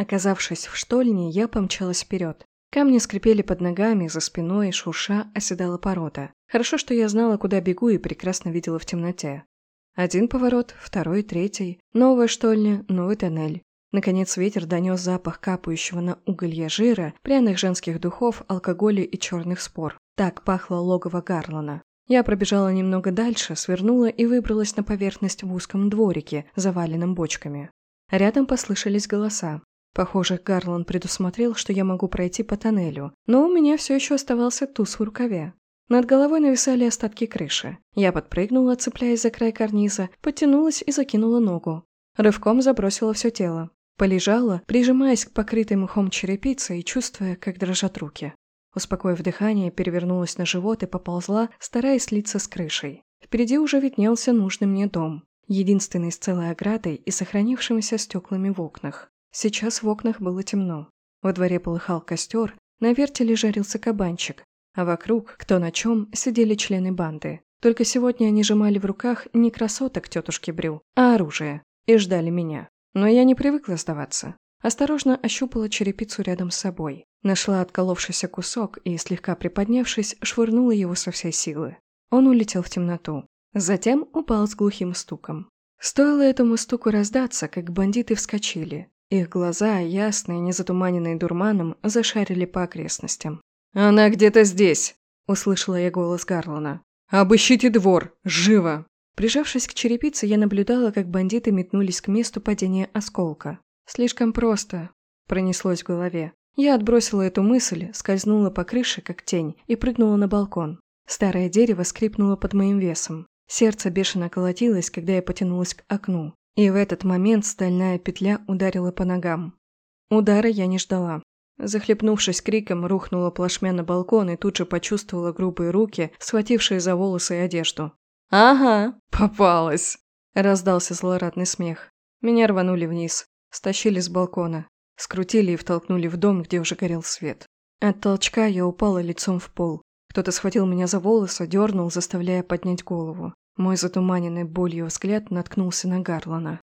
Оказавшись в штольне, я помчалась вперед. Камни скрипели под ногами, за спиной, шурша, оседала порода. Хорошо, что я знала, куда бегу и прекрасно видела в темноте. Один поворот, второй, третий. Новая штольня, новый тоннель. Наконец ветер донес запах капающего на уголье жира, пряных женских духов, алкоголя и черных спор. Так пахло логово Гарлана. Я пробежала немного дальше, свернула и выбралась на поверхность в узком дворике, заваленном бочками. Рядом послышались голоса. Похоже, Гарлан предусмотрел, что я могу пройти по тоннелю, но у меня все еще оставался туз в рукаве. Над головой нависали остатки крыши. Я подпрыгнула, цепляясь за край карниза, потянулась и закинула ногу. Рывком забросила все тело. Полежала, прижимаясь к покрытой мхом черепице и чувствуя, как дрожат руки. Успокоив дыхание, перевернулась на живот и поползла, стараясь слиться с крышей. Впереди уже виднелся нужный мне дом, единственный с целой оградой и сохранившимися стеклами в окнах. Сейчас в окнах было темно. Во дворе полыхал костер, на вертеле жарился кабанчик, а вокруг, кто на чем, сидели члены банды. Только сегодня они сжимали в руках не красоток тетушки Брю, а оружие, и ждали меня. Но я не привыкла сдаваться. Осторожно ощупала черепицу рядом с собой. Нашла отколовшийся кусок и, слегка приподнявшись, швырнула его со всей силы. Он улетел в темноту. Затем упал с глухим стуком. Стоило этому стуку раздаться, как бандиты вскочили. Их глаза, ясные, не затуманенные дурманом, зашарили по окрестностям. «Она где-то здесь!» – услышала я голос Гарлана. «Обыщите двор! Живо!» Прижавшись к черепице, я наблюдала, как бандиты метнулись к месту падения осколка. «Слишком просто», – пронеслось в голове. Я отбросила эту мысль, скользнула по крыше, как тень, и прыгнула на балкон. Старое дерево скрипнуло под моим весом. Сердце бешено колотилось, когда я потянулась к окну. И в этот момент стальная петля ударила по ногам. Удара я не ждала. Захлебнувшись криком, рухнула плашмя на балкон и тут же почувствовала грубые руки, схватившие за волосы и одежду. «Ага, попалась!» – раздался злорадный смех. Меня рванули вниз, стащили с балкона, скрутили и втолкнули в дом, где уже горел свет. От толчка я упала лицом в пол. Кто-то схватил меня за волосы, дернул, заставляя поднять голову. Мой затуманенный болью взгляд наткнулся на Гарлана.